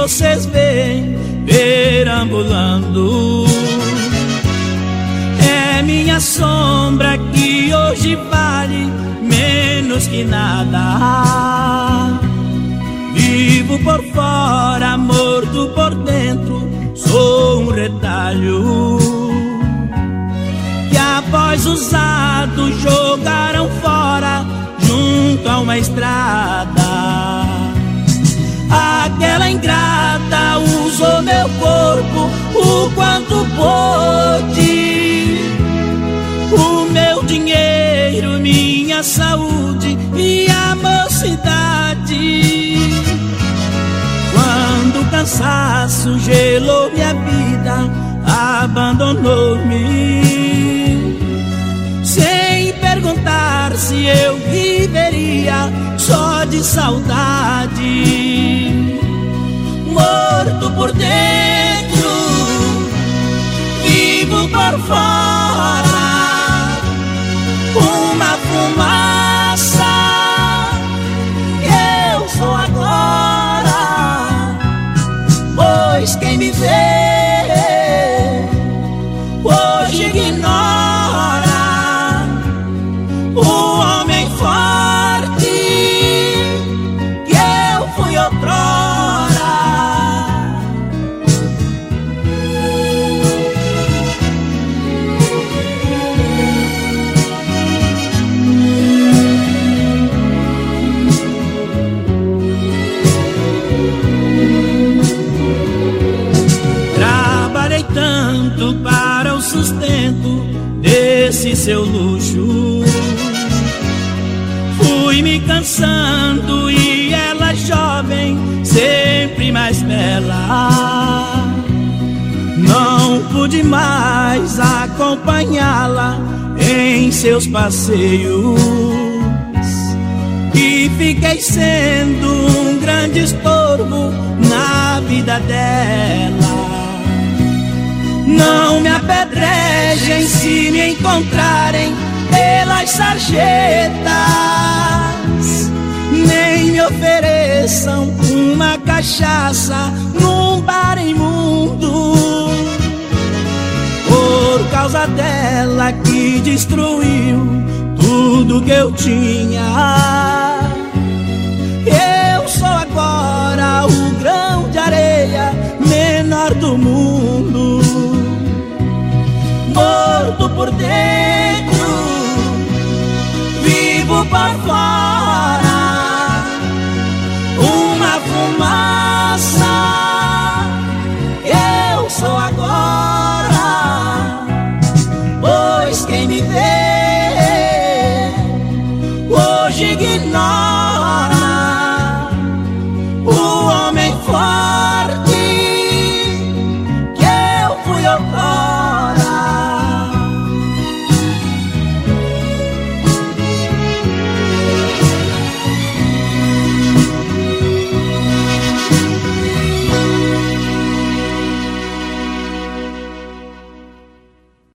vocês veem perambulando. É minha sombra que hoje vale menos que nada. Vivo por fora, morto por dentro, sou um retalho. Que após usado jogaram fora junto a uma estrada. Aquela ingrata usou meu corpo o quanto pôde. O meu dinheiro, minha saúde e a mocidade. Quando o cansaço gelou minha vida, abandonou-me. Sem perguntar se eu viveria só de saudade. Morto por dentro, vivo por fora. Uma fumaça eu sou agora. Pois quem me vê seu luxo. Fui me cansando e ela jovem, sempre mais bela. Não pude mais acompanhá-la em seus passeios. E fiquei sendo um grande estorvo na vida dela. Não me apedrejem se me encontrarem pelas sarjetas, nem me ofereçam uma cachaça num bar imundo. Por causa dela que destruiu tudo que eu tinha. quem me vê hoje ignora.